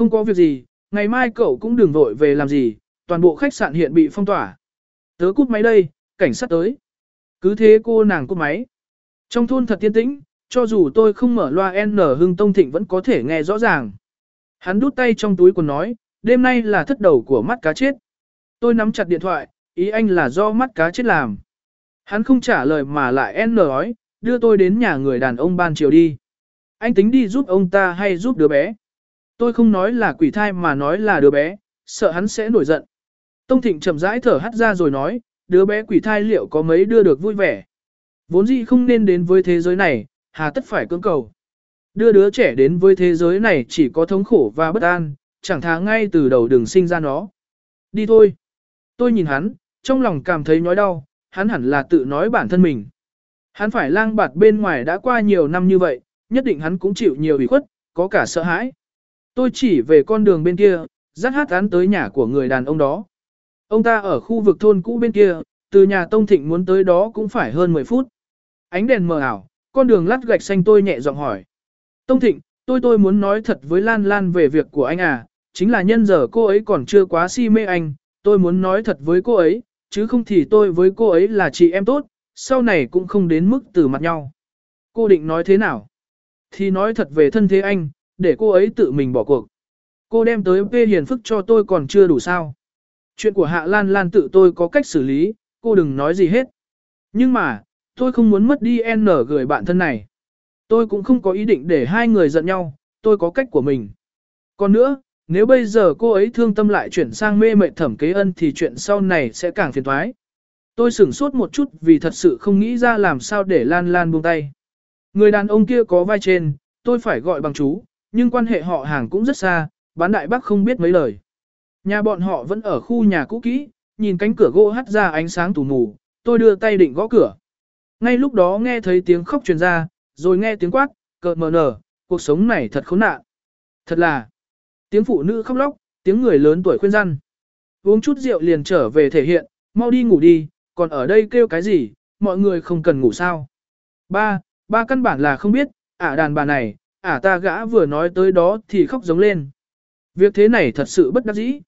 Không có việc gì, ngày mai cậu cũng đừng vội về làm gì, toàn bộ khách sạn hiện bị phong tỏa. Tớ cút máy đây, cảnh sát tới. Cứ thế cô nàng cút máy. Trong thôn thật tiên tĩnh, cho dù tôi không mở loa N hưng tông thịnh vẫn có thể nghe rõ ràng. Hắn đút tay trong túi quần nói, đêm nay là thất đầu của mắt cá chết. Tôi nắm chặt điện thoại, ý anh là do mắt cá chết làm. Hắn không trả lời mà lại N nói, đưa tôi đến nhà người đàn ông ban chiều đi. Anh tính đi giúp ông ta hay giúp đứa bé. Tôi không nói là quỷ thai mà nói là đứa bé, sợ hắn sẽ nổi giận. Tông Thịnh chậm rãi thở hắt ra rồi nói, đứa bé quỷ thai liệu có mấy đưa được vui vẻ. Vốn dĩ không nên đến với thế giới này, hà tất phải cưỡng cầu. Đưa đứa trẻ đến với thế giới này chỉ có thống khổ và bất an, chẳng thà ngay từ đầu đừng sinh ra nó. Đi thôi. Tôi nhìn hắn, trong lòng cảm thấy nhói đau, hắn hẳn là tự nói bản thân mình. Hắn phải lang bạt bên ngoài đã qua nhiều năm như vậy, nhất định hắn cũng chịu nhiều ủy khuất, có cả sợ hãi. Tôi chỉ về con đường bên kia, dắt hát án tới nhà của người đàn ông đó. Ông ta ở khu vực thôn cũ bên kia, từ nhà Tông Thịnh muốn tới đó cũng phải hơn 10 phút. Ánh đèn mờ ảo, con đường lát gạch xanh tôi nhẹ giọng hỏi. Tông Thịnh, tôi tôi muốn nói thật với Lan Lan về việc của anh à, chính là nhân giờ cô ấy còn chưa quá si mê anh, tôi muốn nói thật với cô ấy, chứ không thì tôi với cô ấy là chị em tốt, sau này cũng không đến mức từ mặt nhau. Cô định nói thế nào? Thì nói thật về thân thế anh, để cô ấy tự mình bỏ cuộc. Cô đem tới P hiền phức cho tôi còn chưa đủ sao. Chuyện của Hạ Lan Lan tự tôi có cách xử lý, cô đừng nói gì hết. Nhưng mà, tôi không muốn mất đi N gửi bạn thân này. Tôi cũng không có ý định để hai người giận nhau, tôi có cách của mình. Còn nữa, nếu bây giờ cô ấy thương tâm lại chuyển sang mê mệt thẩm kế ân thì chuyện sau này sẽ càng phiền thoái. Tôi sửng sốt một chút vì thật sự không nghĩ ra làm sao để Lan Lan buông tay. Người đàn ông kia có vai trên, tôi phải gọi bằng chú, nhưng quan hệ họ hàng cũng rất xa, bán đại bác không biết mấy lời. Nhà bọn họ vẫn ở khu nhà cũ kỹ, nhìn cánh cửa gỗ hắt ra ánh sáng tù mù, tôi đưa tay định gõ cửa. Ngay lúc đó nghe thấy tiếng khóc truyền ra, rồi nghe tiếng quát, cợt mờ nở, cuộc sống này thật khốn nạn. Thật là, tiếng phụ nữ khóc lóc, tiếng người lớn tuổi khuyên răn. Uống chút rượu liền trở về thể hiện, mau đi ngủ đi, còn ở đây kêu cái gì, mọi người không cần ngủ sao. Ba, ba căn bản là không biết, ả đàn bà này, ả ta gã vừa nói tới đó thì khóc giống lên. Việc thế này thật sự bất đắc dĩ.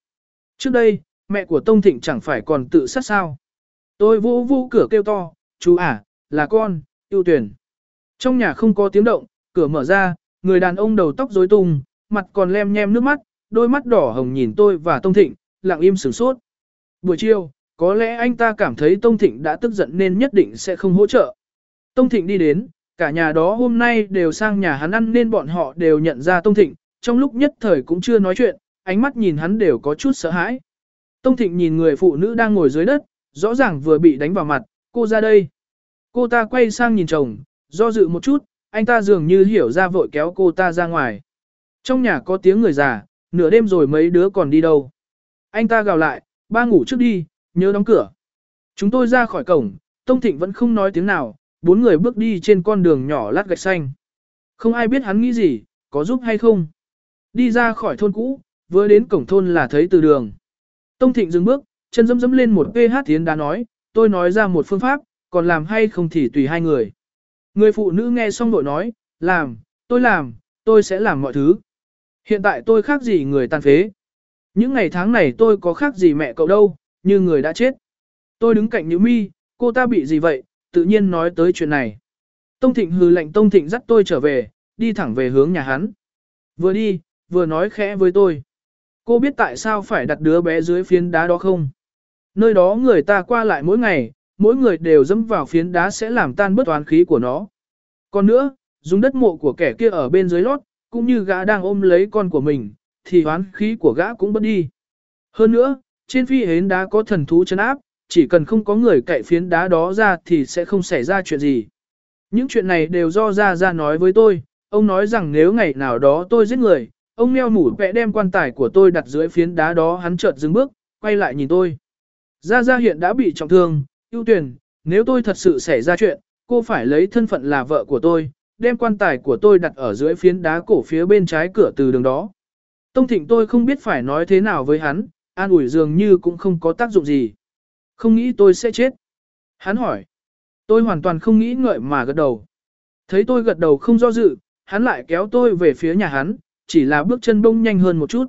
Trước đây, mẹ của Tông Thịnh chẳng phải còn tự sát sao. Tôi vô vô cửa kêu to, chú ả, là con, yêu tuyển. Trong nhà không có tiếng động, cửa mở ra, người đàn ông đầu tóc rối tung, mặt còn lem nhem nước mắt, đôi mắt đỏ hồng nhìn tôi và Tông Thịnh, lặng im sửng sốt. Buổi chiều, có lẽ anh ta cảm thấy Tông Thịnh đã tức giận nên nhất định sẽ không hỗ trợ. Tông Thịnh đi đến, cả nhà đó hôm nay đều sang nhà hắn ăn nên bọn họ đều nhận ra Tông Thịnh, trong lúc nhất thời cũng chưa nói chuyện, ánh mắt nhìn hắn đều có chút sợ hãi. Tông Thịnh nhìn người phụ nữ đang ngồi dưới đất, rõ ràng vừa bị đánh vào mặt, cô ra đây. Cô ta quay sang nhìn chồng, do dự một chút, anh ta dường như hiểu ra vội kéo cô ta ra ngoài. Trong nhà có tiếng người già, nửa đêm rồi mấy đứa còn đi đâu. Anh ta gào lại, ba ngủ trước đi, nhớ đóng cửa. Chúng tôi ra khỏi cổng, Tông Thịnh vẫn không nói tiếng nào, bốn người bước đi trên con đường nhỏ lát gạch xanh. Không ai biết hắn nghĩ gì, có giúp hay không. Đi ra khỏi thôn cũ, vừa đến cổng thôn là thấy từ đường. Tông Thịnh dừng bước, chân dẫm dẫm lên một PH tiến đá nói, tôi nói ra một phương pháp, còn làm hay không thì tùy hai người. Người phụ nữ nghe xong đội nói, làm, tôi làm, tôi sẽ làm mọi thứ. Hiện tại tôi khác gì người tàn phế. Những ngày tháng này tôi có khác gì mẹ cậu đâu, như người đã chết. Tôi đứng cạnh Nhữ Mi, cô ta bị gì vậy, tự nhiên nói tới chuyện này. Tông Thịnh hừ lệnh Tông Thịnh dắt tôi trở về, đi thẳng về hướng nhà hắn. Vừa đi, vừa nói khẽ với tôi. Cô biết tại sao phải đặt đứa bé dưới phiến đá đó không? Nơi đó người ta qua lại mỗi ngày, mỗi người đều dẫm vào phiến đá sẽ làm tan bớt toán khí của nó. Còn nữa, dùng đất mộ của kẻ kia ở bên dưới lót, cũng như gã đang ôm lấy con của mình, thì toán khí của gã cũng bớt đi. Hơn nữa, trên phi hến đá có thần thú chân áp, chỉ cần không có người cậy phiến đá đó ra thì sẽ không xảy ra chuyện gì. Những chuyện này đều do Gia Gia nói với tôi, ông nói rằng nếu ngày nào đó tôi giết người, ông meo mủ vẽ đem quan tài của tôi đặt dưới phiến đá đó hắn chợt dừng bước, quay lại nhìn tôi. Gia Gia hiện đã bị trọng thương, ưu tuyển, nếu tôi thật sự xảy ra chuyện, cô phải lấy thân phận là vợ của tôi, đem quan tài của tôi đặt ở dưới phiến đá cổ phía bên trái cửa từ đường đó. Tông thịnh tôi không biết phải nói thế nào với hắn, an ủi dường như cũng không có tác dụng gì. Không nghĩ tôi sẽ chết. Hắn hỏi. Tôi hoàn toàn không nghĩ ngợi mà gật đầu. Thấy tôi gật đầu không do dự, hắn lại kéo tôi về phía nhà hắn, chỉ là bước chân bông nhanh hơn một chút.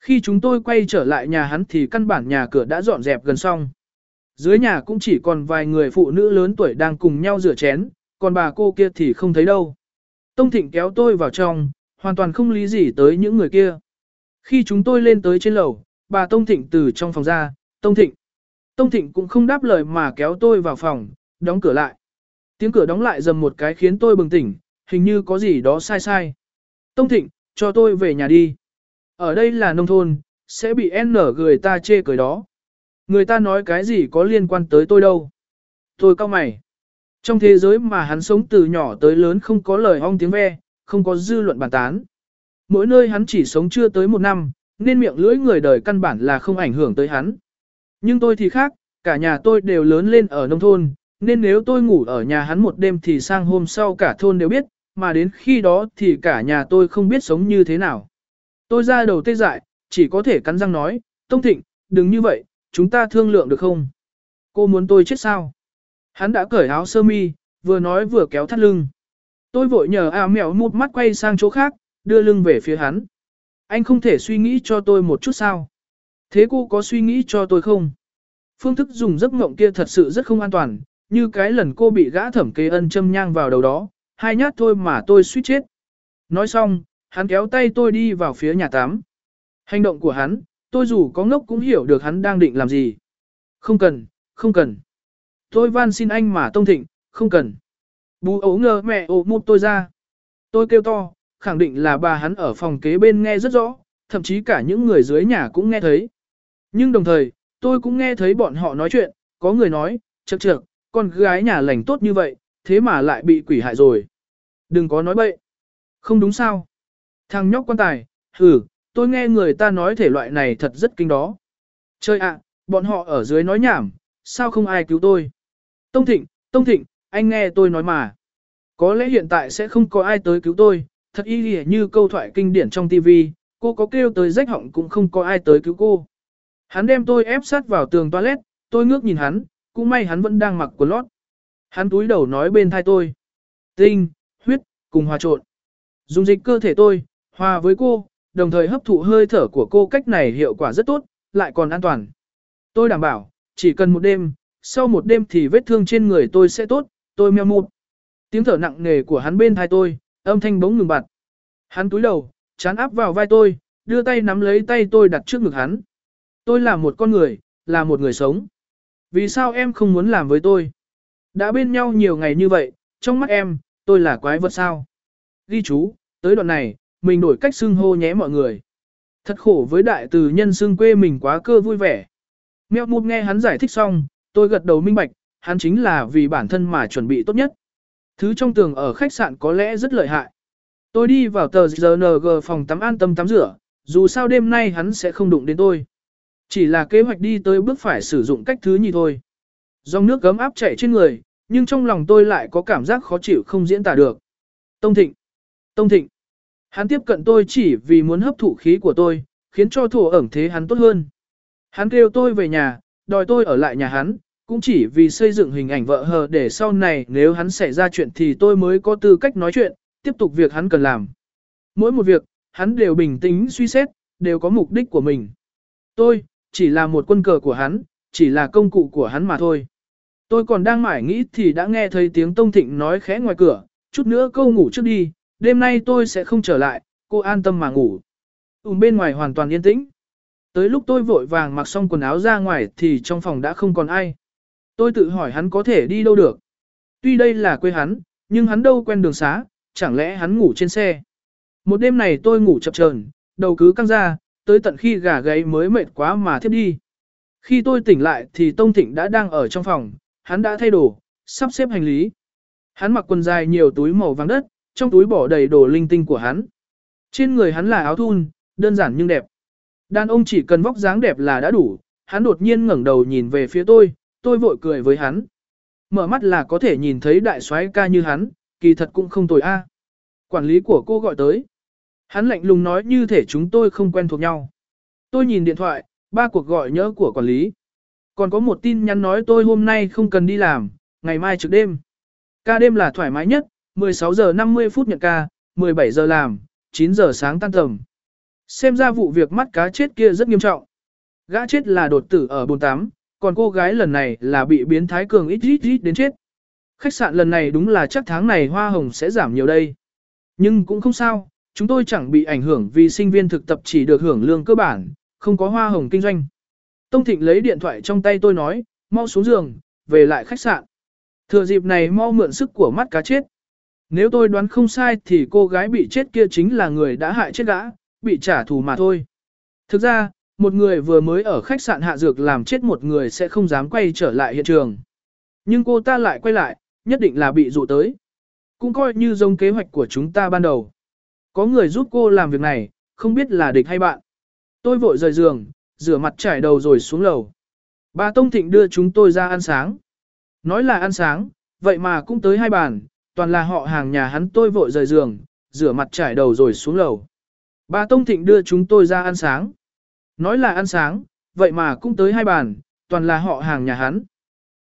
Khi chúng tôi quay trở lại nhà hắn thì căn bản nhà cửa đã dọn dẹp gần xong. Dưới nhà cũng chỉ còn vài người phụ nữ lớn tuổi đang cùng nhau rửa chén, còn bà cô kia thì không thấy đâu. Tông Thịnh kéo tôi vào trong, hoàn toàn không lý gì tới những người kia. Khi chúng tôi lên tới trên lầu, bà Tông Thịnh từ trong phòng ra, Tông Thịnh. Tông Thịnh cũng không đáp lời mà kéo tôi vào phòng, đóng cửa lại. Tiếng cửa đóng lại dầm một cái khiến tôi bừng tỉnh, hình như có gì đó sai sai. Tông Thịnh, cho tôi về nhà đi. Ở đây là nông thôn, sẽ bị N người ta chê cười đó. Người ta nói cái gì có liên quan tới tôi đâu. Tôi cao mày. Trong thế giới mà hắn sống từ nhỏ tới lớn không có lời ong tiếng ve, không có dư luận bàn tán. Mỗi nơi hắn chỉ sống chưa tới một năm, nên miệng lưỡi người đời căn bản là không ảnh hưởng tới hắn. Nhưng tôi thì khác, cả nhà tôi đều lớn lên ở nông thôn, nên nếu tôi ngủ ở nhà hắn một đêm thì sang hôm sau cả thôn đều biết, mà đến khi đó thì cả nhà tôi không biết sống như thế nào. Tôi ra đầu tê dại, chỉ có thể cắn răng nói, Tông Thịnh, đừng như vậy, chúng ta thương lượng được không? Cô muốn tôi chết sao? Hắn đã cởi áo sơ mi, vừa nói vừa kéo thắt lưng. Tôi vội nhờ à mèo một mắt quay sang chỗ khác, đưa lưng về phía hắn. Anh không thể suy nghĩ cho tôi một chút sao? Thế cô có suy nghĩ cho tôi không? Phương thức dùng giấc mộng kia thật sự rất không an toàn, như cái lần cô bị gã thẩm kê ân châm nhang vào đầu đó, hai nhát thôi mà tôi suýt chết. Nói xong, hắn kéo tay tôi đi vào phía nhà tắm. Hành động của hắn, tôi dù có ngốc cũng hiểu được hắn đang định làm gì. Không cần, không cần. Tôi van xin anh mà tông thịnh, không cần. Bú ấu ngờ mẹ ổ mụt tôi ra. Tôi kêu to, khẳng định là bà hắn ở phòng kế bên nghe rất rõ, thậm chí cả những người dưới nhà cũng nghe thấy. Nhưng đồng thời, tôi cũng nghe thấy bọn họ nói chuyện, có người nói, chậc chậc, con gái nhà lành tốt như vậy, thế mà lại bị quỷ hại rồi. Đừng có nói bậy. Không đúng sao? Thằng nhóc quan tài, hừ, tôi nghe người ta nói thể loại này thật rất kinh đó. Chơi ạ, bọn họ ở dưới nói nhảm, sao không ai cứu tôi? Tông Thịnh, Tông Thịnh, anh nghe tôi nói mà. Có lẽ hiện tại sẽ không có ai tới cứu tôi, thật y như câu thoại kinh điển trong TV, cô có kêu tới rách họng cũng không có ai tới cứu cô. Hắn đem tôi ép sát vào tường toilet, tôi ngước nhìn hắn, cũng may hắn vẫn đang mặc quần lót. Hắn túi đầu nói bên thai tôi. Tinh, huyết, cùng hòa trộn. Dùng dịch cơ thể tôi, hòa với cô, đồng thời hấp thụ hơi thở của cô cách này hiệu quả rất tốt, lại còn an toàn. Tôi đảm bảo, chỉ cần một đêm, sau một đêm thì vết thương trên người tôi sẽ tốt, tôi meo mụt. Tiếng thở nặng nề của hắn bên thai tôi, âm thanh bỗng ngừng bặt. Hắn túi đầu, chán áp vào vai tôi, đưa tay nắm lấy tay tôi đặt trước ngực hắn. Tôi là một con người, là một người sống. Vì sao em không muốn làm với tôi? Đã bên nhau nhiều ngày như vậy, trong mắt em, tôi là quái vật sao? Ghi chú, tới đoạn này, mình đổi cách xưng hô nhé mọi người. Thật khổ với đại từ nhân xưng quê mình quá cơ vui vẻ. Mèo mụt nghe hắn giải thích xong, tôi gật đầu minh bạch, hắn chính là vì bản thân mà chuẩn bị tốt nhất. Thứ trong tường ở khách sạn có lẽ rất lợi hại. Tôi đi vào tờ GNG phòng tắm an tâm tắm rửa, dù sao đêm nay hắn sẽ không đụng đến tôi. Chỉ là kế hoạch đi tới bước phải sử dụng cách thứ nhì thôi. Dòng nước gấm áp chảy trên người, nhưng trong lòng tôi lại có cảm giác khó chịu không diễn tả được. Tông Thịnh! Tông Thịnh! Hắn tiếp cận tôi chỉ vì muốn hấp thụ khí của tôi, khiến cho thổ ẩn thế hắn tốt hơn. Hắn kêu tôi về nhà, đòi tôi ở lại nhà hắn, cũng chỉ vì xây dựng hình ảnh vợ hờ để sau này nếu hắn xảy ra chuyện thì tôi mới có tư cách nói chuyện, tiếp tục việc hắn cần làm. Mỗi một việc, hắn đều bình tĩnh suy xét, đều có mục đích của mình. Tôi, chỉ là một quân cờ của hắn, chỉ là công cụ của hắn mà thôi. Tôi còn đang mải nghĩ thì đã nghe thấy tiếng Tông Thịnh nói khẽ ngoài cửa, chút nữa câu ngủ trước đi, đêm nay tôi sẽ không trở lại, cô an tâm mà ngủ. Ùm bên ngoài hoàn toàn yên tĩnh. Tới lúc tôi vội vàng mặc xong quần áo ra ngoài thì trong phòng đã không còn ai. Tôi tự hỏi hắn có thể đi đâu được. Tuy đây là quê hắn, nhưng hắn đâu quen đường xá, chẳng lẽ hắn ngủ trên xe. Một đêm này tôi ngủ chập chờn, đầu cứ căng ra, tới tận khi gà gáy mới mệt quá mà thiếp đi. Khi tôi tỉnh lại thì Tông Thịnh đã đang ở trong phòng, hắn đã thay đồ, sắp xếp hành lý. Hắn mặc quần dài nhiều túi màu vàng đất, trong túi bỏ đầy đồ linh tinh của hắn. Trên người hắn là áo thun, đơn giản nhưng đẹp. Đàn ông chỉ cần vóc dáng đẹp là đã đủ, hắn đột nhiên ngẩng đầu nhìn về phía tôi, tôi vội cười với hắn. Mở mắt là có thể nhìn thấy đại soái ca như hắn, kỳ thật cũng không tồi a. Quản lý của cô gọi tới. Hắn lạnh lùng nói như thể chúng tôi không quen thuộc nhau. Tôi nhìn điện thoại, ba cuộc gọi nhớ của quản lý. Còn có một tin nhắn nói tôi hôm nay không cần đi làm, ngày mai trực đêm. Ca đêm là thoải mái nhất, 16 giờ 50 phút nhận ca, 17 giờ làm, 9 giờ sáng tan tầm. Xem ra vụ việc mắt cá chết kia rất nghiêm trọng. Gã chết là đột tử ở bồn tắm, còn cô gái lần này là bị biến thái cường ít ít ít đến chết. Khách sạn lần này đúng là chắc tháng này hoa hồng sẽ giảm nhiều đây. Nhưng cũng không sao, chúng tôi chẳng bị ảnh hưởng vì sinh viên thực tập chỉ được hưởng lương cơ bản, không có hoa hồng kinh doanh. Tông Thịnh lấy điện thoại trong tay tôi nói, mau xuống giường, về lại khách sạn. Thừa dịp này mau mượn sức của mắt cá chết. Nếu tôi đoán không sai thì cô gái bị chết kia chính là người đã hại chết gã, bị trả thù mà thôi. Thực ra, một người vừa mới ở khách sạn hạ dược làm chết một người sẽ không dám quay trở lại hiện trường. Nhưng cô ta lại quay lại, nhất định là bị dụ tới. Cũng coi như giống kế hoạch của chúng ta ban đầu. Có người giúp cô làm việc này, không biết là địch hay bạn. Tôi vội rời giường, rửa mặt trải đầu rồi xuống lầu. Bà Tông Thịnh đưa chúng tôi ra ăn sáng. Nói là ăn sáng, vậy mà cũng tới hai bàn, toàn là họ hàng nhà hắn tôi vội rời giường, rửa mặt trải đầu rồi xuống lầu. Bà Tông Thịnh đưa chúng tôi ra ăn sáng. Nói là ăn sáng, vậy mà cũng tới hai bàn, toàn là họ hàng nhà hắn.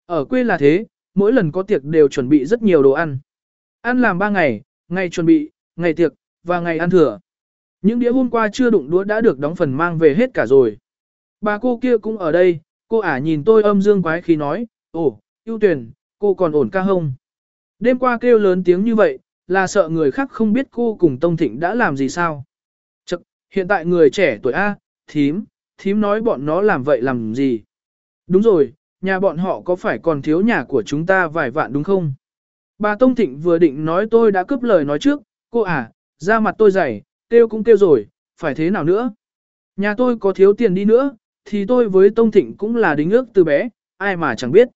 Ở quê là thế, mỗi lần có tiệc đều chuẩn bị rất nhiều đồ ăn. Ăn làm ba ngày, ngày chuẩn bị, ngày tiệc, và ngày ăn thừa. Những đĩa hôm qua chưa đụng đũa đã được đóng phần mang về hết cả rồi. Bà cô kia cũng ở đây, cô ả nhìn tôi âm dương quái khi nói, ồ, ưu tuyển, cô còn ổn ca không Đêm qua kêu lớn tiếng như vậy, là sợ người khác không biết cô cùng Tông Thịnh đã làm gì sao. Chậc, hiện tại người trẻ tuổi A, thím, thím nói bọn nó làm vậy làm gì. Đúng rồi, nhà bọn họ có phải còn thiếu nhà của chúng ta vài vạn đúng không? Bà Tông Thịnh vừa định nói tôi đã cướp lời nói trước, cô à, ra mặt tôi dày, kêu cũng kêu rồi, phải thế nào nữa? Nhà tôi có thiếu tiền đi nữa, thì tôi với Tông Thịnh cũng là đính ước từ bé, ai mà chẳng biết.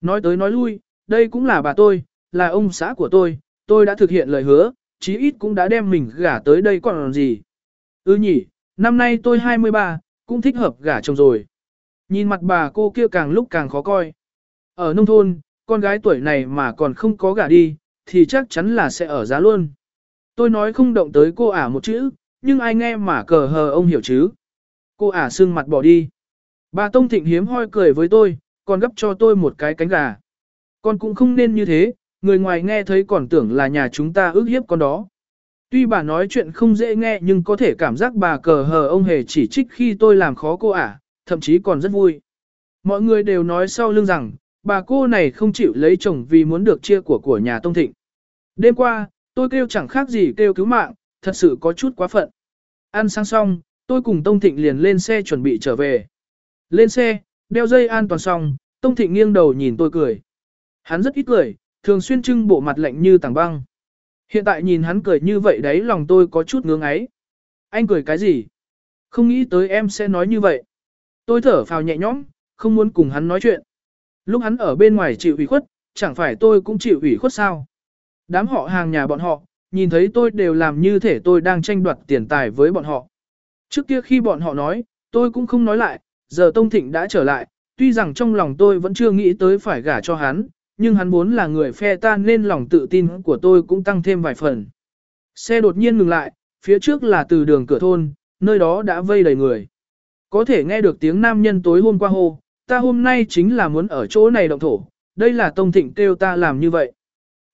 Nói tới nói lui, đây cũng là bà tôi, là ông xã của tôi, tôi đã thực hiện lời hứa, chí ít cũng đã đem mình gả tới đây còn gì. Ừ nhỉ, năm nay tôi 23, cũng thích hợp gả chồng rồi. Nhìn mặt bà cô kia càng lúc càng khó coi. Ở nông thôn, con gái tuổi này mà còn không có gả đi, thì chắc chắn là sẽ ở giá luôn. Tôi nói không động tới cô ả một chữ, nhưng ai nghe mà cờ hờ ông hiểu chứ. Cô ả sưng mặt bỏ đi. Bà Tông Thịnh hiếm hoi cười với tôi, còn gấp cho tôi một cái cánh gà. Con cũng không nên như thế, người ngoài nghe thấy còn tưởng là nhà chúng ta ước hiếp con đó. Tuy bà nói chuyện không dễ nghe nhưng có thể cảm giác bà cờ hờ ông hề chỉ trích khi tôi làm khó cô ả, thậm chí còn rất vui. Mọi người đều nói sau lưng rằng, bà cô này không chịu lấy chồng vì muốn được chia của của nhà Tông Thịnh. Đêm qua, tôi kêu chẳng khác gì kêu cứu mạng, thật sự có chút quá phận. Ăn sáng xong, tôi cùng Tông Thịnh liền lên xe chuẩn bị trở về. Lên xe, đeo dây an toàn xong, Tông Thịnh nghiêng đầu nhìn tôi cười. Hắn rất ít cười, thường xuyên trưng bộ mặt lạnh như tảng băng. Hiện tại nhìn hắn cười như vậy đấy lòng tôi có chút ngưỡng ấy. Anh cười cái gì? Không nghĩ tới em sẽ nói như vậy. Tôi thở phào nhẹ nhõm, không muốn cùng hắn nói chuyện. Lúc hắn ở bên ngoài chịu ủy khuất, chẳng phải tôi cũng chịu ủy khuất sao? Đám họ hàng nhà bọn họ, nhìn thấy tôi đều làm như thể tôi đang tranh đoạt tiền tài với bọn họ. Trước kia khi bọn họ nói, tôi cũng không nói lại, giờ Tông Thịnh đã trở lại, tuy rằng trong lòng tôi vẫn chưa nghĩ tới phải gả cho hắn, nhưng hắn muốn là người phe ta nên lòng tự tin của tôi cũng tăng thêm vài phần. Xe đột nhiên ngừng lại, phía trước là từ đường cửa thôn, nơi đó đã vây đầy người. Có thể nghe được tiếng nam nhân tối hôm qua hô, ta hôm nay chính là muốn ở chỗ này động thổ, đây là Tông Thịnh kêu ta làm như vậy.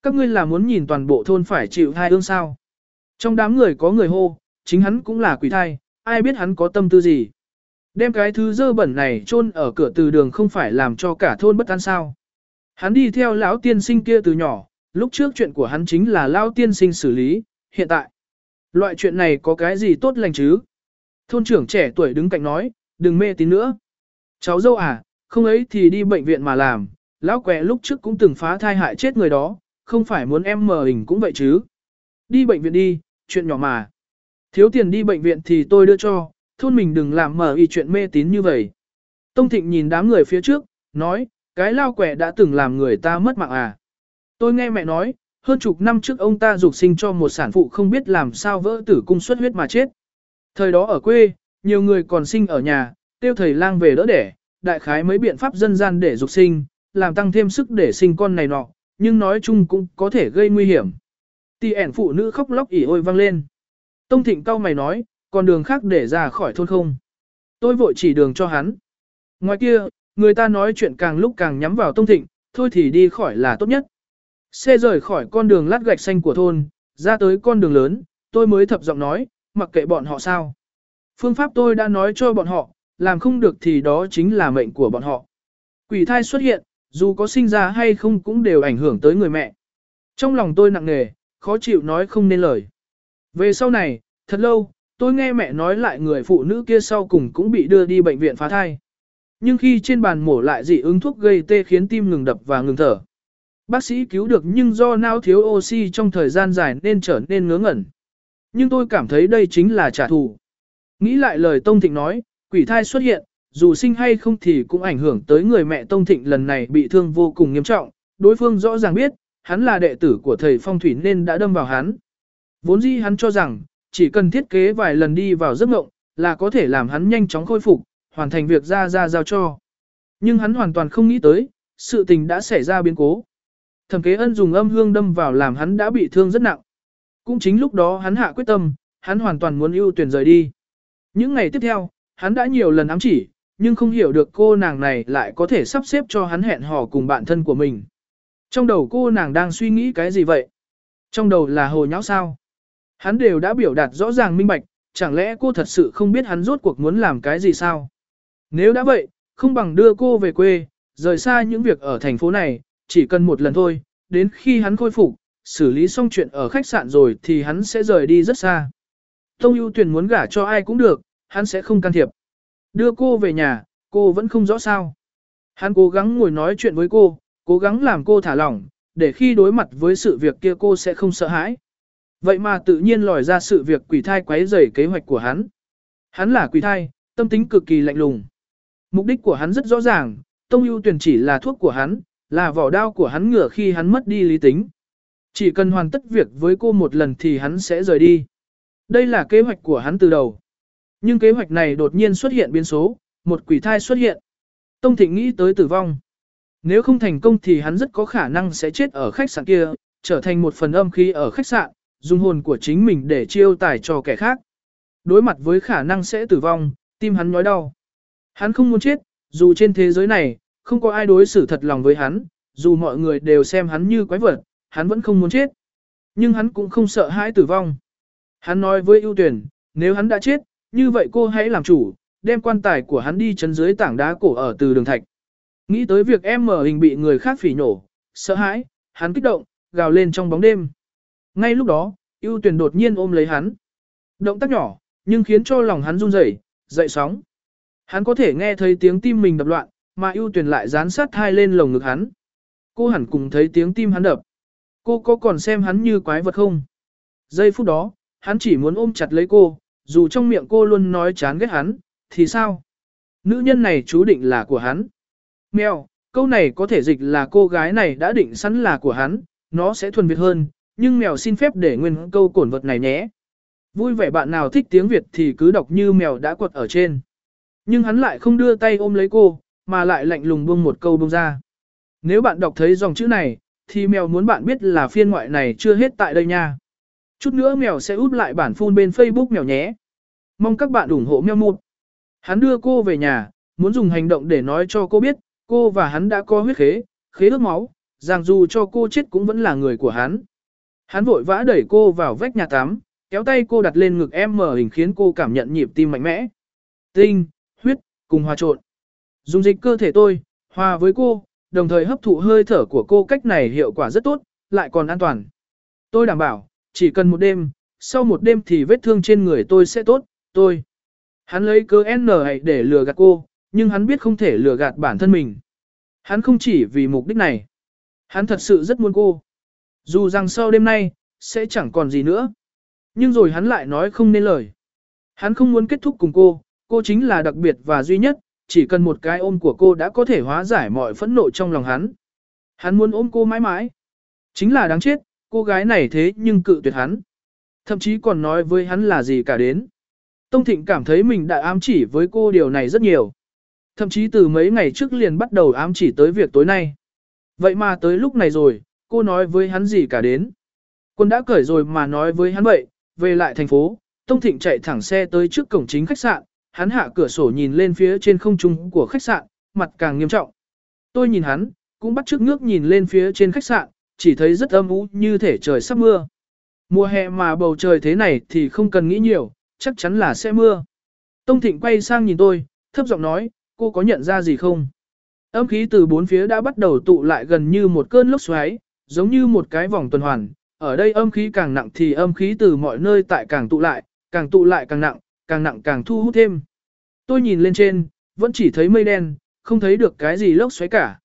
Các ngươi là muốn nhìn toàn bộ thôn phải chịu thai ương sao. Trong đám người có người hô, chính hắn cũng là quỷ thai, ai biết hắn có tâm tư gì. Đem cái thứ dơ bẩn này chôn ở cửa từ đường không phải làm cho cả thôn bất an sao. Hắn đi theo lão tiên sinh kia từ nhỏ, lúc trước chuyện của hắn chính là lão tiên sinh xử lý, hiện tại. Loại chuyện này có cái gì tốt lành chứ? Thôn trưởng trẻ tuổi đứng cạnh nói, đừng mê tín nữa. Cháu dâu à, không ấy thì đi bệnh viện mà làm, lão què lúc trước cũng từng phá thai hại chết người đó, không phải muốn em mờ hình cũng vậy chứ. Đi bệnh viện đi, chuyện nhỏ mà. Thiếu tiền đi bệnh viện thì tôi đưa cho, thôn mình đừng làm mờ y chuyện mê tín như vậy. Tông Thịnh nhìn đám người phía trước, nói, cái lao quẻ đã từng làm người ta mất mạng à. Tôi nghe mẹ nói, hơn chục năm trước ông ta dục sinh cho một sản phụ không biết làm sao vỡ tử cung xuất huyết mà chết. Thời đó ở quê, nhiều người còn sinh ở nhà, tiêu thầy lang về đỡ đẻ, đại khái mấy biện pháp dân gian để dục sinh, làm tăng thêm sức để sinh con này nọ, nhưng nói chung cũng có thể gây nguy hiểm. Tì ẻn phụ nữ khóc lóc ỉ ôi vang lên. Tông thịnh cao mày nói, còn đường khác để ra khỏi thôn không. Tôi vội chỉ đường cho hắn. Ngoài kia, người ta nói chuyện càng lúc càng nhắm vào tông thịnh, thôi thì đi khỏi là tốt nhất. Xe rời khỏi con đường lát gạch xanh của thôn, ra tới con đường lớn, tôi mới thập giọng nói, mặc kệ bọn họ sao. Phương pháp tôi đã nói cho bọn họ, làm không được thì đó chính là mệnh của bọn họ. Quỷ thai xuất hiện, dù có sinh ra hay không cũng đều ảnh hưởng tới người mẹ. Trong lòng tôi nặng nề, khó chịu nói không nên lời. Về sau này, thật lâu, tôi nghe mẹ nói lại người phụ nữ kia sau cùng cũng bị đưa đi bệnh viện phá thai. Nhưng khi trên bàn mổ lại dị ứng thuốc gây tê khiến tim ngừng đập và ngừng thở. Bác sĩ cứu được nhưng do não thiếu oxy trong thời gian dài nên trở nên ngớ ngẩn. Nhưng tôi cảm thấy đây chính là trả thù. Nghĩ lại lời Tông Thịnh nói, quỷ thai xuất hiện, dù sinh hay không thì cũng ảnh hưởng tới người mẹ Tông Thịnh lần này bị thương vô cùng nghiêm trọng. Đối phương rõ ràng biết, hắn là đệ tử của thầy phong thủy nên đã đâm vào hắn. Vốn dĩ hắn cho rằng, chỉ cần thiết kế vài lần đi vào giấc mộng, là có thể làm hắn nhanh chóng khôi phục, hoàn thành việc ra ra giao cho. Nhưng hắn hoàn toàn không nghĩ tới, sự tình đã xảy ra biến cố. Thẩm kế ân dùng âm hương đâm vào làm hắn đã bị thương rất nặng. Cũng chính lúc đó hắn hạ quyết tâm, hắn hoàn toàn muốn ưu tuyển rời đi. Những ngày tiếp theo, hắn đã nhiều lần ám chỉ, nhưng không hiểu được cô nàng này lại có thể sắp xếp cho hắn hẹn hò cùng bạn thân của mình. Trong đầu cô nàng đang suy nghĩ cái gì vậy? Trong đầu là hồ nháo sao? Hắn đều đã biểu đạt rõ ràng minh bạch, chẳng lẽ cô thật sự không biết hắn rốt cuộc muốn làm cái gì sao? Nếu đã vậy, không bằng đưa cô về quê, rời xa những việc ở thành phố này, chỉ cần một lần thôi, đến khi hắn khôi phục, xử lý xong chuyện ở khách sạn rồi thì hắn sẽ rời đi rất xa. Tông ưu tuyển muốn gả cho ai cũng được, hắn sẽ không can thiệp. Đưa cô về nhà, cô vẫn không rõ sao. Hắn cố gắng ngồi nói chuyện với cô, cố gắng làm cô thả lỏng, để khi đối mặt với sự việc kia cô sẽ không sợ hãi. Vậy mà tự nhiên lòi ra sự việc quỷ thai quấy rầy kế hoạch của hắn. Hắn là quỷ thai, tâm tính cực kỳ lạnh lùng. Mục đích của hắn rất rõ ràng, tông ưu tuyển chỉ là thuốc của hắn, là vỏ đao của hắn ngửa khi hắn mất đi lý tính. Chỉ cần hoàn tất việc với cô một lần thì hắn sẽ rời đi. Đây là kế hoạch của hắn từ đầu. Nhưng kế hoạch này đột nhiên xuất hiện biến số, một quỷ thai xuất hiện. Tông Thịnh nghĩ tới tử vong. Nếu không thành công thì hắn rất có khả năng sẽ chết ở khách sạn kia, trở thành một phần âm khí ở khách sạn, dùng hồn của chính mình để chiêu tài cho kẻ khác. Đối mặt với khả năng sẽ tử vong, tim hắn nhói đau. Hắn không muốn chết, dù trên thế giới này, không có ai đối xử thật lòng với hắn, dù mọi người đều xem hắn như quái vật, hắn vẫn không muốn chết. Nhưng hắn cũng không sợ hãi tử vong. Hắn nói với ưu tuyển, nếu hắn đã chết, như vậy cô hãy làm chủ, đem quan tài của hắn đi chấn dưới tảng đá cổ ở từ đường thạch. Nghĩ tới việc em mở hình bị người khác phỉ nhổ, sợ hãi, hắn kích động, gào lên trong bóng đêm. Ngay lúc đó, ưu tuyển đột nhiên ôm lấy hắn. Động tác nhỏ, nhưng khiến cho lòng hắn run rẩy, dậy sóng. Hắn có thể nghe thấy tiếng tim mình đập loạn, mà ưu tuyển lại dán sát thai lên lồng ngực hắn. Cô hẳn cùng thấy tiếng tim hắn đập. Cô có còn xem hắn như quái vật không? Giây phút đó, hắn chỉ muốn ôm chặt lấy cô, dù trong miệng cô luôn nói chán ghét hắn, thì sao? Nữ nhân này chú định là của hắn. Mèo, câu này có thể dịch là cô gái này đã định sẵn là của hắn, nó sẽ thuần Việt hơn, nhưng mèo xin phép để nguyên câu cổn vật này nhé. Vui vẻ bạn nào thích tiếng Việt thì cứ đọc như mèo đã quật ở trên. Nhưng hắn lại không đưa tay ôm lấy cô, mà lại lạnh lùng buông một câu buông ra. Nếu bạn đọc thấy dòng chữ này, thì mèo muốn bạn biết là phiên ngoại này chưa hết tại đây nha. Chút nữa mèo sẽ úp lại bản phun bên Facebook mèo nhé. Mong các bạn ủng hộ mèo một. Hắn đưa cô về nhà, muốn dùng hành động để nói cho cô biết, cô và hắn đã có huyết khế, khế ước máu, rằng dù cho cô chết cũng vẫn là người của hắn. Hắn vội vã đẩy cô vào vách nhà tắm, kéo tay cô đặt lên ngực em mở hình khiến cô cảm nhận nhịp tim mạnh mẽ. Tinh, huyết, cùng hòa trộn. Dùng dịch cơ thể tôi, hòa với cô, đồng thời hấp thụ hơi thở của cô cách này hiệu quả rất tốt, lại còn an toàn. Tôi đảm bảo, chỉ cần một đêm, sau một đêm thì vết thương trên người tôi sẽ tốt, tôi. Hắn lấy cớ N hay để lừa gạt cô, nhưng hắn biết không thể lừa gạt bản thân mình. Hắn không chỉ vì mục đích này. Hắn thật sự rất muốn cô. Dù rằng sau đêm nay, sẽ chẳng còn gì nữa. Nhưng rồi hắn lại nói không nên lời. Hắn không muốn kết thúc cùng cô, cô chính là đặc biệt và duy nhất, chỉ cần một cái ôm của cô đã có thể hóa giải mọi phẫn nộ trong lòng hắn. Hắn muốn ôm cô mãi mãi. Chính là đáng chết, cô gái này thế nhưng cự tuyệt hắn. Thậm chí còn nói với hắn là gì cả đến. Tông Thịnh cảm thấy mình đã ám chỉ với cô điều này rất nhiều. Thậm chí từ mấy ngày trước liền bắt đầu ám chỉ tới việc tối nay. Vậy mà tới lúc này rồi, cô nói với hắn gì cả đến. Quân đã cởi rồi mà nói với hắn vậy, về lại thành phố, Tông Thịnh chạy thẳng xe tới trước cổng chính khách sạn, hắn hạ cửa sổ nhìn lên phía trên không trung của khách sạn, mặt càng nghiêm trọng. Tôi nhìn hắn, cũng bắt trước ngước nhìn lên phía trên khách sạn, chỉ thấy rất âm u như thể trời sắp mưa. Mùa hè mà bầu trời thế này thì không cần nghĩ nhiều, chắc chắn là sẽ mưa. Tông Thịnh quay sang nhìn tôi, thấp giọng nói, cô có nhận ra gì không? Âm khí từ bốn phía đã bắt đầu tụ lại gần như một cơn lốc xoáy, giống như một cái vòng tuần hoàn. Ở đây âm khí càng nặng thì âm khí từ mọi nơi tại càng tụ lại, càng tụ lại càng nặng, càng nặng càng thu hút thêm. Tôi nhìn lên trên, vẫn chỉ thấy mây đen, không thấy được cái gì lốc xoáy cả.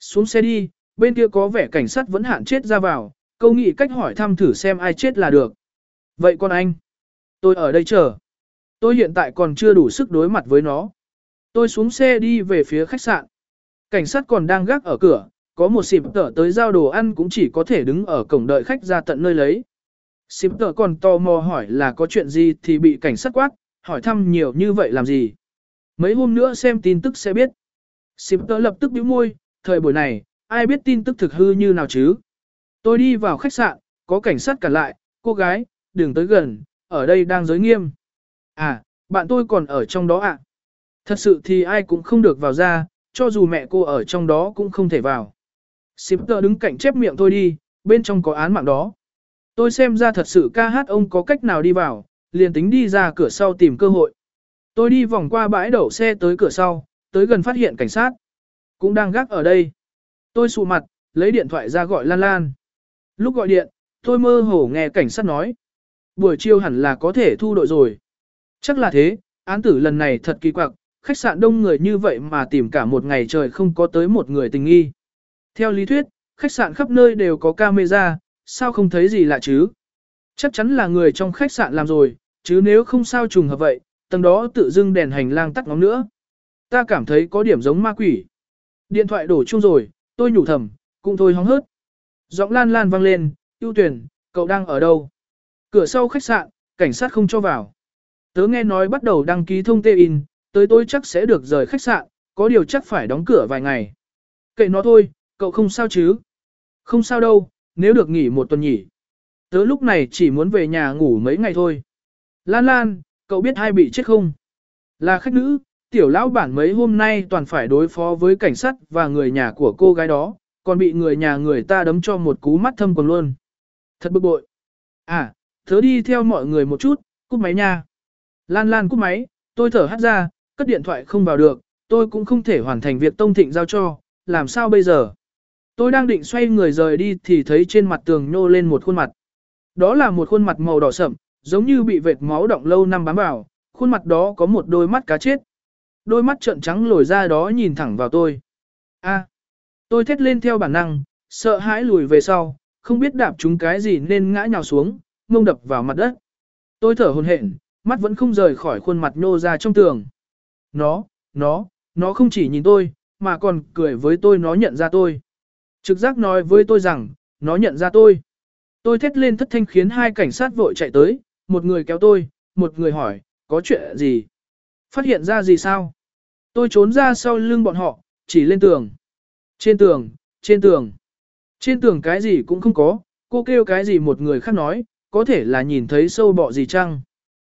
Xuống xe đi, bên kia có vẻ cảnh sát vẫn hạn chết ra vào, câu nghị cách hỏi thăm thử xem ai chết là được. Vậy con anh? Tôi ở đây chờ. Tôi hiện tại còn chưa đủ sức đối mặt với nó. Tôi xuống xe đi về phía khách sạn. Cảnh sát còn đang gác ở cửa, có một xịp tở tới giao đồ ăn cũng chỉ có thể đứng ở cổng đợi khách ra tận nơi lấy. Xịp tở còn tò mò hỏi là có chuyện gì thì bị cảnh sát quát, hỏi thăm nhiều như vậy làm gì. Mấy hôm nữa xem tin tức sẽ biết. Xịp tở lập tức bĩu môi, thời buổi này, ai biết tin tức thực hư như nào chứ. Tôi đi vào khách sạn, có cảnh sát cản lại, cô gái, đừng tới gần, ở đây đang giới nghiêm. À, bạn tôi còn ở trong đó ạ. À? Thật sự thì ai cũng không được vào ra, cho dù mẹ cô ở trong đó cũng không thể vào. Shipper đứng cạnh chép miệng tôi đi, bên trong có án mạng đó. Tôi xem ra thật sự ca hát ông có cách nào đi vào, liền tính đi ra cửa sau tìm cơ hội. Tôi đi vòng qua bãi đậu xe tới cửa sau, tới gần phát hiện cảnh sát. Cũng đang gác ở đây. Tôi sụ mặt, lấy điện thoại ra gọi Lan Lan. Lúc gọi điện, tôi mơ hồ nghe cảnh sát nói. Buổi chiều hẳn là có thể thu đội rồi. Chắc là thế, án tử lần này thật kỳ quặc, khách sạn đông người như vậy mà tìm cả một ngày trời không có tới một người tình nghi. Theo lý thuyết, khách sạn khắp nơi đều có camera, sao không thấy gì lạ chứ? Chắc chắn là người trong khách sạn làm rồi, chứ nếu không sao trùng hợp vậy, tầng đó tự dưng đèn hành lang tắt ngóng nữa. Ta cảm thấy có điểm giống ma quỷ. Điện thoại đổ chung rồi, tôi nhủ thầm, cũng thôi hóng hớt. Giọng lan lan vang lên, ưu tuyển, cậu đang ở đâu? Cửa sau khách sạn, cảnh sát không cho vào. Tớ nghe nói bắt đầu đăng ký thông tê in, tới tôi chắc sẽ được rời khách sạn, có điều chắc phải đóng cửa vài ngày. Kệ nó thôi, cậu không sao chứ? Không sao đâu, nếu được nghỉ một tuần nhỉ? Tớ lúc này chỉ muốn về nhà ngủ mấy ngày thôi. Lan Lan, cậu biết ai bị chết không? Là khách nữ, tiểu lão bản mấy hôm nay toàn phải đối phó với cảnh sát và người nhà của cô gái đó, còn bị người nhà người ta đấm cho một cú mắt thâm còn luôn. Thật bực bội. À, thớ đi theo mọi người một chút, cúp máy nha. Lan Lan cúp máy, tôi thở hắt ra, cất điện thoại không vào được, tôi cũng không thể hoàn thành việc Tông Thịnh giao cho, làm sao bây giờ? Tôi đang định xoay người rời đi thì thấy trên mặt tường nhô lên một khuôn mặt. Đó là một khuôn mặt màu đỏ sậm, giống như bị vệt máu động lâu năm bám vào, khuôn mặt đó có một đôi mắt cá chết. Đôi mắt trợn trắng lồi ra đó nhìn thẳng vào tôi. A. tôi thét lên theo bản năng, sợ hãi lùi về sau, không biết đạp chúng cái gì nên ngã nhào xuống, mông đập vào mặt đất. Tôi thở hổn hển, mắt vẫn không rời khỏi khuôn mặt nhô ra trong tường. Nó, nó, nó không chỉ nhìn tôi, mà còn cười với tôi nó nhận ra tôi. Trực giác nói với tôi rằng, nó nhận ra tôi. Tôi thét lên thất thanh khiến hai cảnh sát vội chạy tới, một người kéo tôi, một người hỏi, có chuyện gì? Phát hiện ra gì sao? Tôi trốn ra sau lưng bọn họ, chỉ lên tường. Trên tường, trên tường. Trên tường cái gì cũng không có, cô kêu cái gì một người khác nói, có thể là nhìn thấy sâu bọ gì chăng?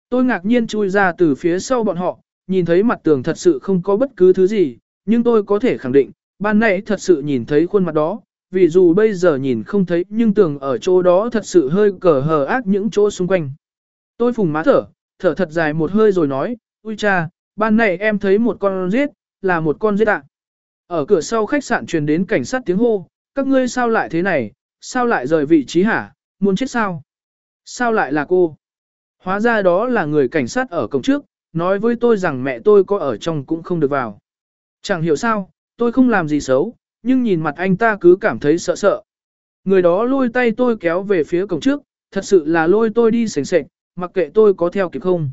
Tôi ngạc nhiên chui ra từ phía sau bọn họ, nhìn thấy mặt tường thật sự không có bất cứ thứ gì, nhưng tôi có thể khẳng định, ban nãy thật sự nhìn thấy khuôn mặt đó, vì dù bây giờ nhìn không thấy nhưng tường ở chỗ đó thật sự hơi cờ hờ ác những chỗ xung quanh. Tôi phùng má thở, thở thật dài một hơi rồi nói, ui cha, ban nãy em thấy một con giết, là một con giết ạ. Ở cửa sau khách sạn truyền đến cảnh sát tiếng hô, các ngươi sao lại thế này, sao lại rời vị trí hả, muốn chết sao? Sao lại là cô? Hóa ra đó là người cảnh sát ở cổng trước, nói với tôi rằng mẹ tôi có ở trong cũng không được vào. Chẳng hiểu sao, tôi không làm gì xấu, nhưng nhìn mặt anh ta cứ cảm thấy sợ sợ. Người đó lôi tay tôi kéo về phía cổng trước, thật sự là lôi tôi đi sành sạch, mặc kệ tôi có theo kịp không.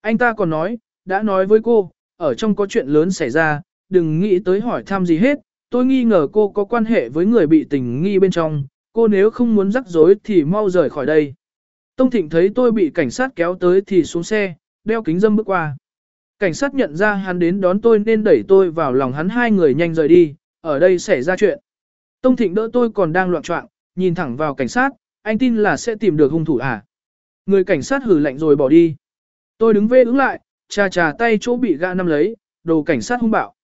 Anh ta còn nói, đã nói với cô, ở trong có chuyện lớn xảy ra, đừng nghĩ tới hỏi thăm gì hết, tôi nghi ngờ cô có quan hệ với người bị tình nghi bên trong, cô nếu không muốn rắc rối thì mau rời khỏi đây. Tông Thịnh thấy tôi bị cảnh sát kéo tới thì xuống xe, đeo kính dâm bước qua. Cảnh sát nhận ra hắn đến đón tôi nên đẩy tôi vào lòng hắn hai người nhanh rời đi, ở đây xảy ra chuyện. Tông Thịnh đỡ tôi còn đang loạn trọng, nhìn thẳng vào cảnh sát, anh tin là sẽ tìm được hung thủ à? Người cảnh sát hử lạnh rồi bỏ đi. Tôi đứng vê ứng lại, Cha trà tay chỗ bị gã nắm lấy, đồ cảnh sát hung bạo.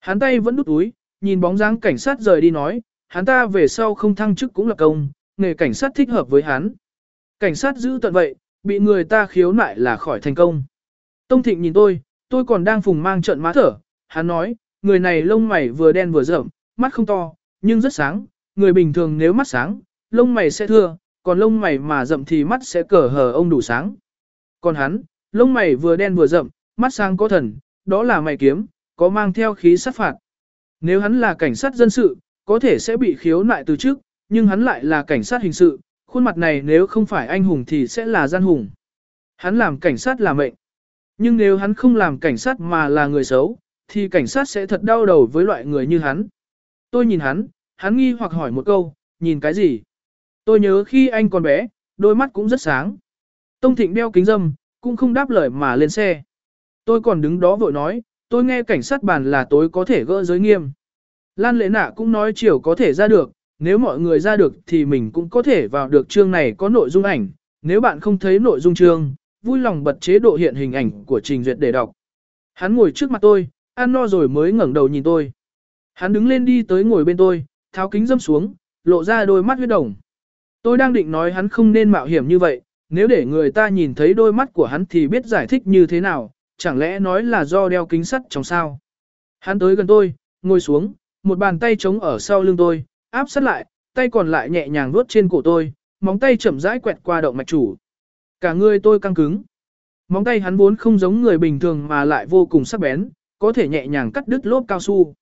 Hắn tay vẫn đút túi, nhìn bóng dáng cảnh sát rời đi nói, hắn ta về sau không thăng chức cũng là công, nghề cảnh sát thích hợp với hắn. Cảnh sát giữ tận vậy, bị người ta khiếu nại là khỏi thành công. Tông Thịnh nhìn tôi, tôi còn đang phùng mang trận má thở, hắn nói, người này lông mày vừa đen vừa rậm, mắt không to, nhưng rất sáng, người bình thường nếu mắt sáng, lông mày sẽ thưa, còn lông mày mà rậm thì mắt sẽ cờ hờ ông đủ sáng. Còn hắn, lông mày vừa đen vừa rậm, mắt sáng có thần, đó là mày kiếm, có mang theo khí sát phạt. Nếu hắn là cảnh sát dân sự, có thể sẽ bị khiếu nại từ trước, nhưng hắn lại là cảnh sát hình sự, khuôn mặt này nếu không phải anh hùng thì sẽ là gian hùng. Hắn làm cảnh sát là mệnh. Nhưng nếu hắn không làm cảnh sát mà là người xấu, thì cảnh sát sẽ thật đau đầu với loại người như hắn. Tôi nhìn hắn, hắn nghi hoặc hỏi một câu, nhìn cái gì? Tôi nhớ khi anh còn bé, đôi mắt cũng rất sáng. Tông Thịnh đeo kính dâm, cũng không đáp lời mà lên xe. Tôi còn đứng đó vội nói, tôi nghe cảnh sát bàn là tối có thể gỡ giới nghiêm. Lan lệ nạ cũng nói chiều có thể ra được, nếu mọi người ra được thì mình cũng có thể vào được chương này có nội dung ảnh. Nếu bạn không thấy nội dung chương, vui lòng bật chế độ hiện hình ảnh của trình duyệt để đọc. Hắn ngồi trước mặt tôi, ăn no rồi mới ngẩng đầu nhìn tôi. Hắn đứng lên đi tới ngồi bên tôi, tháo kính dâm xuống, lộ ra đôi mắt huyết đồng. Tôi đang định nói hắn không nên mạo hiểm như vậy, nếu để người ta nhìn thấy đôi mắt của hắn thì biết giải thích như thế nào, chẳng lẽ nói là do đeo kính sắt trong sao. Hắn tới gần tôi, ngồi xuống, một bàn tay trống ở sau lưng tôi, áp sát lại, tay còn lại nhẹ nhàng vuốt trên cổ tôi, móng tay chậm rãi quẹt qua động mạch chủ. Cả người tôi căng cứng. Móng tay hắn vốn không giống người bình thường mà lại vô cùng sắc bén, có thể nhẹ nhàng cắt đứt lốp cao su.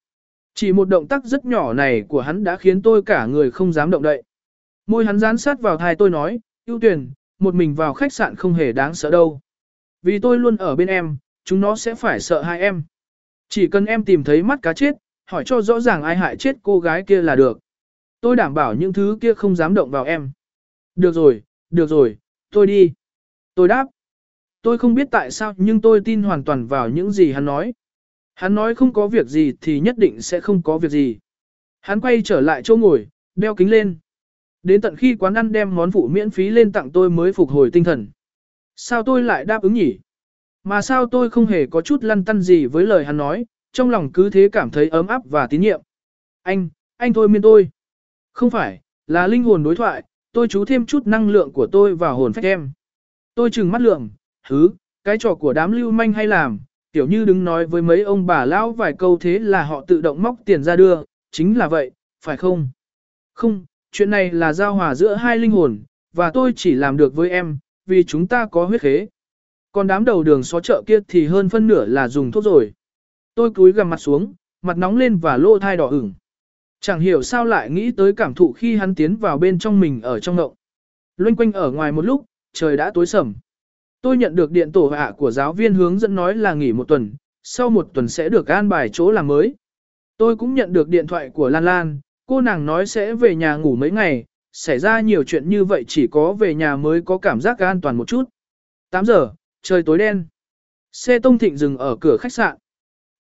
Chỉ một động tác rất nhỏ này của hắn đã khiến tôi cả người không dám động đậy. Môi hắn dán sát vào thai tôi nói, ưu tuyển, một mình vào khách sạn không hề đáng sợ đâu. Vì tôi luôn ở bên em, chúng nó sẽ phải sợ hai em. Chỉ cần em tìm thấy mắt cá chết, hỏi cho rõ ràng ai hại chết cô gái kia là được. Tôi đảm bảo những thứ kia không dám động vào em. Được rồi, được rồi, tôi đi. Tôi đáp. Tôi không biết tại sao nhưng tôi tin hoàn toàn vào những gì hắn nói. Hắn nói không có việc gì thì nhất định sẽ không có việc gì. Hắn quay trở lại chỗ ngồi, đeo kính lên. Đến tận khi quán ăn đem món phụ miễn phí lên tặng tôi mới phục hồi tinh thần. Sao tôi lại đáp ứng nhỉ? Mà sao tôi không hề có chút lăn tăn gì với lời hắn nói, trong lòng cứ thế cảm thấy ấm áp và tín nhiệm. Anh, anh thôi miên tôi. Không phải, là linh hồn đối thoại, tôi chú thêm chút năng lượng của tôi vào hồn phách em. Tôi chừng mắt lượng, thứ, cái trò của đám lưu manh hay làm, kiểu như đứng nói với mấy ông bà lão vài câu thế là họ tự động móc tiền ra đưa, chính là vậy, phải không? Không, chuyện này là giao hòa giữa hai linh hồn, và tôi chỉ làm được với em, vì chúng ta có huyết khế. Còn đám đầu đường xó chợ kia thì hơn phân nửa là dùng thuốc rồi. Tôi cúi gằm mặt xuống, mặt nóng lên và lỗ thai đỏ ửng. Chẳng hiểu sao lại nghĩ tới cảm thụ khi hắn tiến vào bên trong mình ở trong ngộng. Loanh quanh ở ngoài một lúc, trời đã tối sầm. Tôi nhận được điện tổ hạ của giáo viên hướng dẫn nói là nghỉ một tuần, sau một tuần sẽ được an bài chỗ làm mới. Tôi cũng nhận được điện thoại của Lan Lan, cô nàng nói sẽ về nhà ngủ mấy ngày, xảy ra nhiều chuyện như vậy chỉ có về nhà mới có cảm giác an toàn một chút. 8 giờ, trời tối đen. Xe tông thịnh dừng ở cửa khách sạn.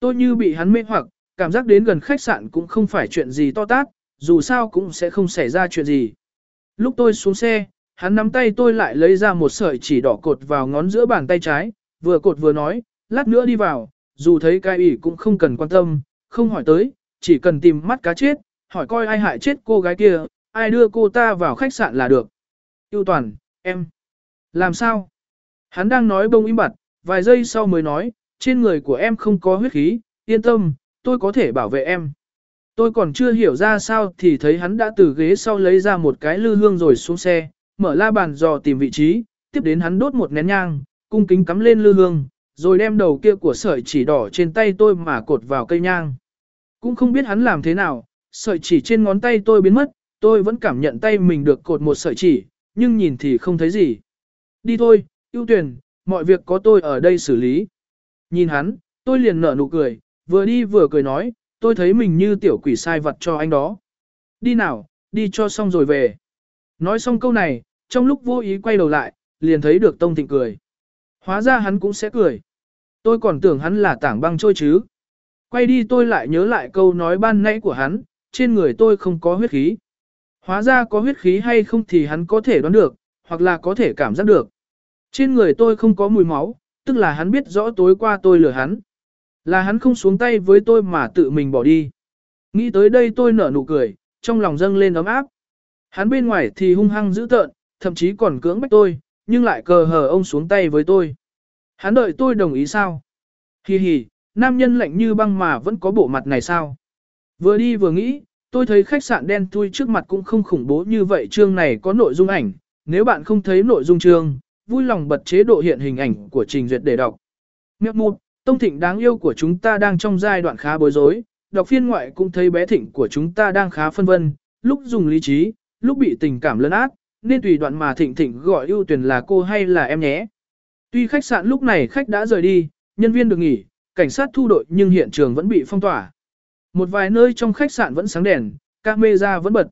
Tôi như bị hắn mê hoặc, cảm giác đến gần khách sạn cũng không phải chuyện gì to tát, dù sao cũng sẽ không xảy ra chuyện gì. Lúc tôi xuống xe, hắn nắm tay tôi lại lấy ra một sợi chỉ đỏ cột vào ngón giữa bàn tay trái, vừa cột vừa nói, lát nữa đi vào, dù thấy cái ủy cũng không cần quan tâm, không hỏi tới, chỉ cần tìm mắt cá chết, hỏi coi ai hại chết cô gái kia, ai đưa cô ta vào khách sạn là được. Yêu toàn, em. Làm sao? Hắn đang nói bông im bặt, vài giây sau mới nói, trên người của em không có huyết khí, yên tâm, tôi có thể bảo vệ em. Tôi còn chưa hiểu ra sao thì thấy hắn đã từ ghế sau lấy ra một cái lư hương rồi xuống xe, mở la bàn dò tìm vị trí, tiếp đến hắn đốt một nén nhang, cung kính cắm lên lư hương, rồi đem đầu kia của sợi chỉ đỏ trên tay tôi mà cột vào cây nhang. Cũng không biết hắn làm thế nào, sợi chỉ trên ngón tay tôi biến mất, tôi vẫn cảm nhận tay mình được cột một sợi chỉ, nhưng nhìn thì không thấy gì. Đi thôi, ưu tuyển, mọi việc có tôi ở đây xử lý. Nhìn hắn, tôi liền nở nụ cười, vừa đi vừa cười nói, tôi thấy mình như tiểu quỷ sai vật cho anh đó. Đi nào, đi cho xong rồi về. Nói xong câu này, trong lúc vô ý quay đầu lại, liền thấy được Tông Thịnh cười. Hóa ra hắn cũng sẽ cười. Tôi còn tưởng hắn là tảng băng trôi chứ. Quay đi tôi lại nhớ lại câu nói ban nãy của hắn, trên người tôi không có huyết khí. Hóa ra có huyết khí hay không thì hắn có thể đoán được, hoặc là có thể cảm giác được. Trên người tôi không có mùi máu, tức là hắn biết rõ tối qua tôi lừa hắn. Là hắn không xuống tay với tôi mà tự mình bỏ đi. Nghĩ tới đây tôi nở nụ cười, trong lòng dâng lên ấm áp. Hắn bên ngoài thì hung hăng dữ tợn, thậm chí còn cưỡng bách tôi, nhưng lại cờ hờ ông xuống tay với tôi. Hắn đợi tôi đồng ý sao? Hi hi, nam nhân lạnh như băng mà vẫn có bộ mặt này sao? Vừa đi vừa nghĩ, tôi thấy khách sạn đen thui trước mặt cũng không khủng bố như vậy chương này có nội dung ảnh, nếu bạn không thấy nội dung chương, vui lòng bật chế độ hiện hình ảnh của trình duyệt để đọc. Mẹ mụt, Tông Thịnh đáng yêu của chúng ta đang trong giai đoạn khá bối rối, đọc phiên ngoại cũng thấy bé Thịnh của chúng ta đang khá phân vân, lúc dùng lý trí, lúc bị tình cảm lấn át, nên tùy đoạn mà Thịnh Thịnh gọi ưu tuyển là cô hay là em nhé. Tuy khách sạn lúc này khách đã rời đi, nhân viên được nghỉ, cảnh sát thu đội nhưng hiện trường vẫn bị phong tỏa. Một vài nơi trong khách sạn vẫn sáng đèn, camera vẫn bật.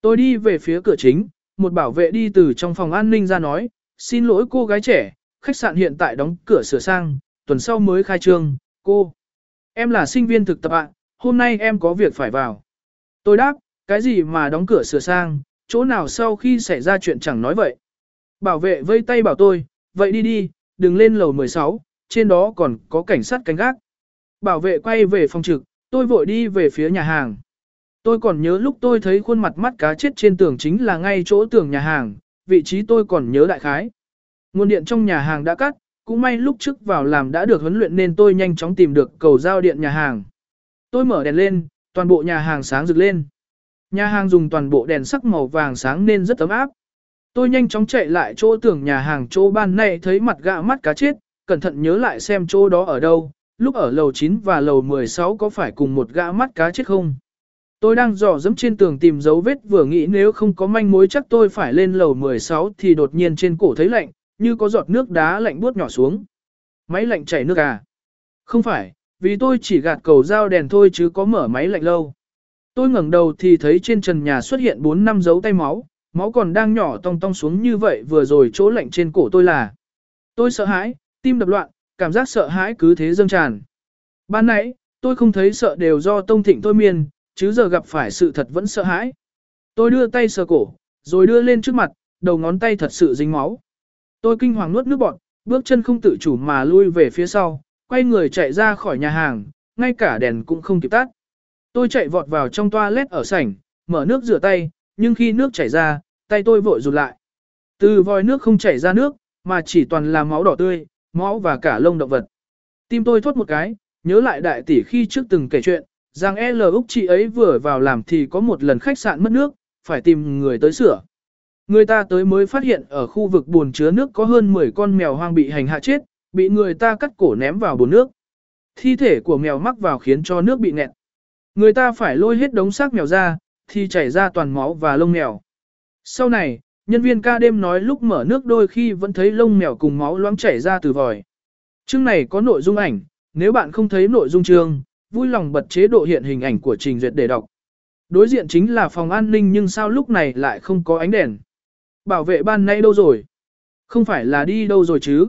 Tôi đi về phía cửa chính, một bảo vệ đi từ trong phòng an ninh ra nói, xin lỗi cô gái trẻ, khách sạn hiện tại đóng cửa sửa sang, tuần sau mới khai trương, cô. Em là sinh viên thực tập ạ, hôm nay em có việc phải vào. Tôi đáp, cái gì mà đóng cửa sửa sang, chỗ nào sau khi xảy ra chuyện chẳng nói vậy. Bảo vệ vây tay bảo tôi, vậy đi đi, đừng lên lầu 16, trên đó còn có cảnh sát canh gác. Bảo vệ quay về phòng trực, tôi vội đi về phía nhà hàng. Tôi còn nhớ lúc tôi thấy khuôn mặt mắt cá chết trên tường chính là ngay chỗ tường nhà hàng, vị trí tôi còn nhớ đại khái. Nguồn điện trong nhà hàng đã cắt, cũng may lúc trước vào làm đã được huấn luyện nên tôi nhanh chóng tìm được cầu giao điện nhà hàng. Tôi mở đèn lên, toàn bộ nhà hàng sáng rực lên. Nhà hàng dùng toàn bộ đèn sắc màu vàng sáng nên rất ấm áp. Tôi nhanh chóng chạy lại chỗ tường nhà hàng chỗ ban nay thấy mặt gạ mắt cá chết, cẩn thận nhớ lại xem chỗ đó ở đâu, lúc ở lầu 9 và lầu 16 có phải cùng một gã mắt cá chết không. Tôi đang dò dẫm trên tường tìm dấu vết vừa nghĩ nếu không có manh mối chắc tôi phải lên lầu 16 thì đột nhiên trên cổ thấy lạnh, như có giọt nước đá lạnh buốt nhỏ xuống. Máy lạnh chảy nước à? Không phải, vì tôi chỉ gạt cầu dao đèn thôi chứ có mở máy lạnh lâu. Tôi ngẩng đầu thì thấy trên trần nhà xuất hiện 4 năm dấu tay máu, máu còn đang nhỏ tong tong xuống như vậy vừa rồi chỗ lạnh trên cổ tôi là. Tôi sợ hãi, tim đập loạn, cảm giác sợ hãi cứ thế dâng tràn. Ban nãy, tôi không thấy sợ đều do tông thịnh tôi miên, chứ giờ gặp phải sự thật vẫn sợ hãi. Tôi đưa tay sờ cổ, rồi đưa lên trước mặt, đầu ngón tay thật sự dính máu. Tôi kinh hoàng nuốt nước bọt, bước chân không tự chủ mà lui về phía sau, quay người chạy ra khỏi nhà hàng, ngay cả đèn cũng không kịp tắt. Tôi chạy vọt vào trong toilet ở sảnh, mở nước rửa tay, nhưng khi nước chảy ra, tay tôi vội rụt lại. Từ vòi nước không chảy ra nước, mà chỉ toàn là máu đỏ tươi, máu và cả lông động vật. Tim tôi thốt một cái, nhớ lại đại tỷ khi trước từng kể chuyện, rằng L Úc chị ấy vừa vào làm thì có một lần khách sạn mất nước, phải tìm người tới sửa. Người ta tới mới phát hiện ở khu vực bồn chứa nước có hơn 10 con mèo hoang bị hành hạ chết, bị người ta cắt cổ ném vào bồn nước. Thi thể của mèo mắc vào khiến cho nước bị nghẹn. Người ta phải lôi hết đống xác mèo ra, thì chảy ra toàn máu và lông mèo. Sau này, nhân viên ca đêm nói lúc mở nước đôi khi vẫn thấy lông mèo cùng máu loãng chảy ra từ vòi. Chương này có nội dung ảnh, nếu bạn không thấy nội dung chương, vui lòng bật chế độ hiện hình ảnh của trình duyệt để đọc. Đối diện chính là phòng an ninh nhưng sao lúc này lại không có ánh đèn. Bảo vệ ban nay đâu rồi? Không phải là đi đâu rồi chứ?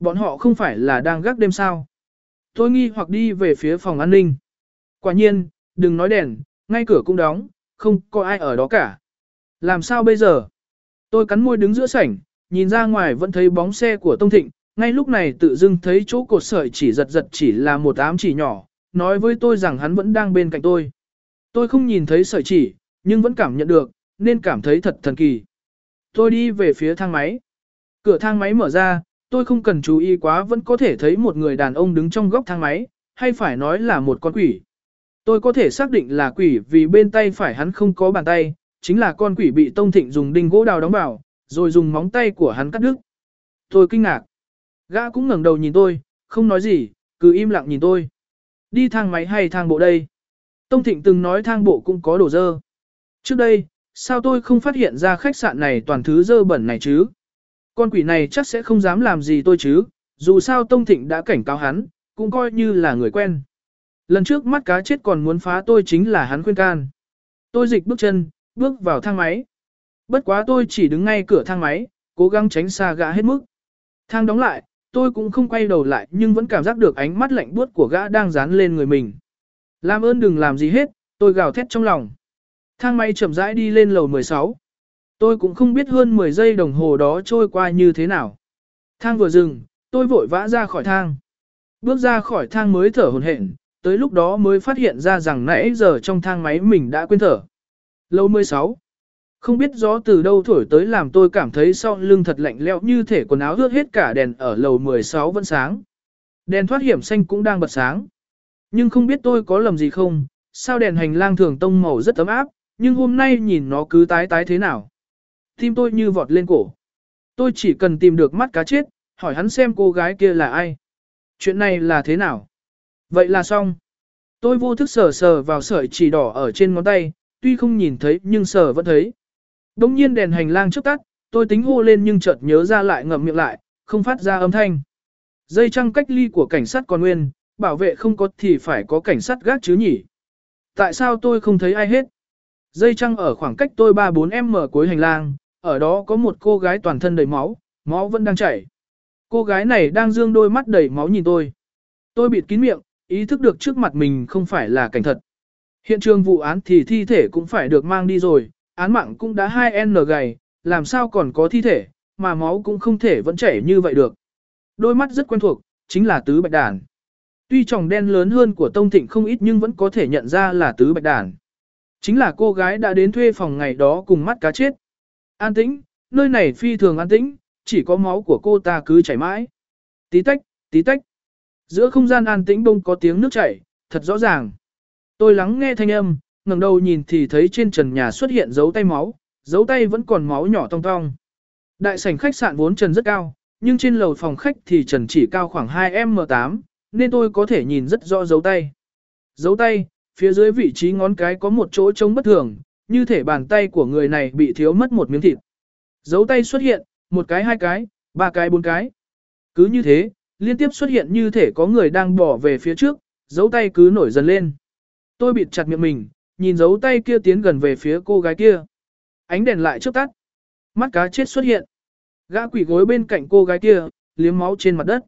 Bọn họ không phải là đang gác đêm sao? Tôi nghi hoặc đi về phía phòng an ninh. Quả nhiên, đừng nói đèn, ngay cửa cũng đóng, không có ai ở đó cả. Làm sao bây giờ? Tôi cắn môi đứng giữa sảnh, nhìn ra ngoài vẫn thấy bóng xe của Tông Thịnh, ngay lúc này tự dưng thấy chỗ cột sợi chỉ giật giật chỉ là một ám chỉ nhỏ, nói với tôi rằng hắn vẫn đang bên cạnh tôi. Tôi không nhìn thấy sợi chỉ, nhưng vẫn cảm nhận được, nên cảm thấy thật thần kỳ. Tôi đi về phía thang máy. Cửa thang máy mở ra, tôi không cần chú ý quá vẫn có thể thấy một người đàn ông đứng trong góc thang máy, hay phải nói là một con quỷ. Tôi có thể xác định là quỷ vì bên tay phải hắn không có bàn tay, chính là con quỷ bị Tông Thịnh dùng đinh gỗ đào đóng vào, rồi dùng móng tay của hắn cắt đứt. Tôi kinh ngạc. Gã cũng ngẩng đầu nhìn tôi, không nói gì, cứ im lặng nhìn tôi. Đi thang máy hay thang bộ đây? Tông Thịnh từng nói thang bộ cũng có đồ dơ. Trước đây, sao tôi không phát hiện ra khách sạn này toàn thứ dơ bẩn này chứ? Con quỷ này chắc sẽ không dám làm gì tôi chứ, dù sao Tông Thịnh đã cảnh cáo hắn, cũng coi như là người quen. Lần trước mắt cá chết còn muốn phá tôi chính là hắn khuyên can. Tôi dịch bước chân, bước vào thang máy. Bất quá tôi chỉ đứng ngay cửa thang máy, cố gắng tránh xa gã hết mức. Thang đóng lại, tôi cũng không quay đầu lại nhưng vẫn cảm giác được ánh mắt lạnh buốt của gã đang dán lên người mình. Làm ơn đừng làm gì hết, tôi gào thét trong lòng. Thang máy chậm rãi đi lên lầu 16. Tôi cũng không biết hơn 10 giây đồng hồ đó trôi qua như thế nào. Thang vừa dừng, tôi vội vã ra khỏi thang. Bước ra khỏi thang mới thở hồn hển, tới lúc đó mới phát hiện ra rằng nãy giờ trong thang máy mình đã quên thở. Lầu 16. Không biết gió từ đâu thổi tới làm tôi cảm thấy sau lưng thật lạnh lẽo như thể quần áo ướt hết cả đèn ở lầu 16 vẫn sáng. Đèn thoát hiểm xanh cũng đang bật sáng. Nhưng không biết tôi có lầm gì không, sao đèn hành lang thường tông màu rất ấm áp, nhưng hôm nay nhìn nó cứ tái tái thế nào. Tim tôi như vọt lên cổ. Tôi chỉ cần tìm được mắt cá chết, hỏi hắn xem cô gái kia là ai. Chuyện này là thế nào? Vậy là xong. Tôi vô thức sờ sờ vào sợi chỉ đỏ ở trên ngón tay, tuy không nhìn thấy nhưng sờ vẫn thấy. Đông nhiên đèn hành lang trước tắt, tôi tính hô lên nhưng chợt nhớ ra lại ngậm miệng lại, không phát ra âm thanh. Dây trăng cách ly của cảnh sát còn nguyên, bảo vệ không có thì phải có cảnh sát gác chứ nhỉ. Tại sao tôi không thấy ai hết? Dây trăng ở khoảng cách tôi 3-4m cuối hành lang, ở đó có một cô gái toàn thân đầy máu, máu vẫn đang chảy. Cô gái này đang dương đôi mắt đầy máu nhìn tôi. Tôi bịt kín miệng, ý thức được trước mặt mình không phải là cảnh thật. Hiện trường vụ án thì thi thể cũng phải được mang đi rồi, án mạng cũng đã 2N gầy, làm sao còn có thi thể, mà máu cũng không thể vẫn chảy như vậy được. Đôi mắt rất quen thuộc, chính là tứ bạch đàn. Tuy tròng đen lớn hơn của Tông Thịnh không ít nhưng vẫn có thể nhận ra là tứ bạch đàn. Chính là cô gái đã đến thuê phòng ngày đó cùng mắt cá chết. An tĩnh, nơi này phi thường an tĩnh, chỉ có máu của cô ta cứ chảy mãi. Tí tách, tí tách. Giữa không gian an tĩnh bông có tiếng nước chảy, thật rõ ràng. Tôi lắng nghe thanh âm, ngẩng đầu nhìn thì thấy trên trần nhà xuất hiện dấu tay máu, dấu tay vẫn còn máu nhỏ tong tong. Đại sảnh khách sạn vốn trần rất cao, nhưng trên lầu phòng khách thì trần chỉ cao khoảng 2m8, nên tôi có thể nhìn rất rõ dấu tay. Dấu tay, phía dưới vị trí ngón cái có một chỗ trống bất thường, như thể bàn tay của người này bị thiếu mất một miếng thịt. Dấu tay xuất hiện, một cái hai cái, ba cái bốn cái. Cứ như thế, liên tiếp xuất hiện như thể có người đang bỏ về phía trước, dấu tay cứ nổi dần lên. Tôi bịt chặt miệng mình, nhìn dấu tay kia tiến gần về phía cô gái kia. Ánh đèn lại chớp tắt. Mắt cá chết xuất hiện. Gã quỷ gối bên cạnh cô gái kia, liếm máu trên mặt đất.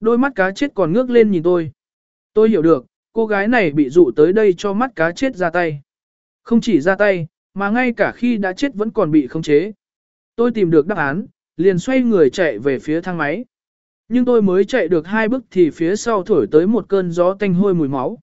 Đôi mắt cá chết còn ngước lên nhìn tôi. Tôi hiểu được, cô gái này bị dụ tới đây cho mắt cá chết ra tay. Không chỉ ra tay, mà ngay cả khi đã chết vẫn còn bị khống chế. Tôi tìm được đáp án, liền xoay người chạy về phía thang máy. Nhưng tôi mới chạy được hai bước thì phía sau thổi tới một cơn gió tanh hôi mùi máu,